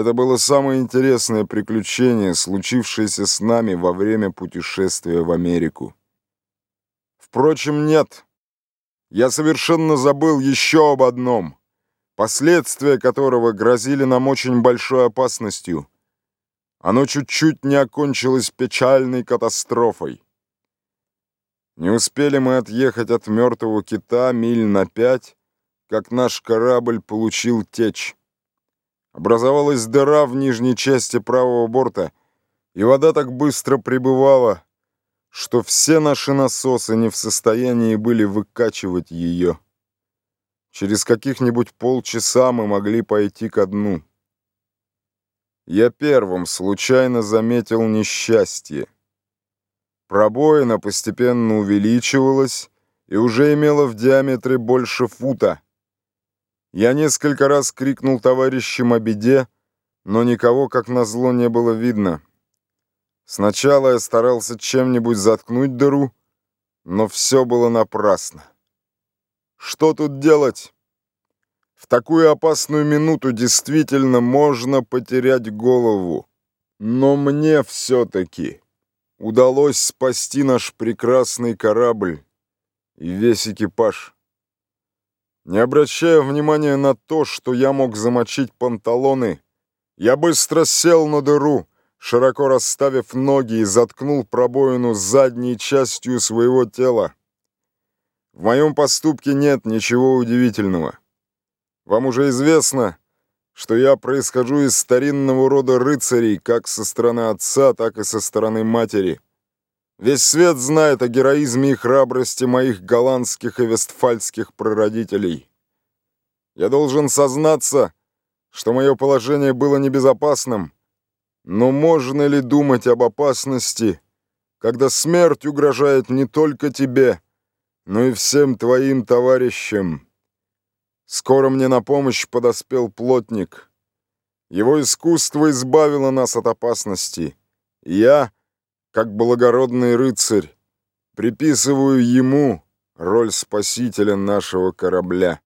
Это было самое интересное приключение, случившееся с нами во время путешествия в Америку. Впрочем, нет. Я совершенно забыл еще об одном, последствия которого грозили нам очень большой опасностью. Оно чуть-чуть не окончилось печальной катастрофой. Не успели мы отъехать от мертвого кита миль на пять, как наш корабль получил течь. Образовалась дыра в нижней части правого борта, и вода так быстро прибывала, что все наши насосы не в состоянии были выкачивать ее. Через каких-нибудь полчаса мы могли пойти ко дну. Я первым случайно заметил несчастье. Пробоина постепенно увеличивалась и уже имела в диаметре больше фута. Я несколько раз крикнул товарищам о беде, но никого, как назло, не было видно. Сначала я старался чем-нибудь заткнуть дыру, но все было напрасно. Что тут делать? В такую опасную минуту действительно можно потерять голову. Но мне все-таки удалось спасти наш прекрасный корабль и весь экипаж. Не обращая внимания на то, что я мог замочить панталоны, я быстро сел на дыру, широко расставив ноги и заткнул пробоину задней частью своего тела. В моем поступке нет ничего удивительного. Вам уже известно, что я происхожу из старинного рода рыцарей как со стороны отца, так и со стороны матери. Весь свет знает о героизме и храбрости моих голландских и вестфальских прародителей. Я должен сознаться, что мое положение было небезопасным, но можно ли думать об опасности, когда смерть угрожает не только тебе, но и всем твоим товарищам? Скоро мне на помощь подоспел плотник. Его искусство избавило нас от опасности. я как благородный рыцарь, приписываю ему роль спасителя нашего корабля.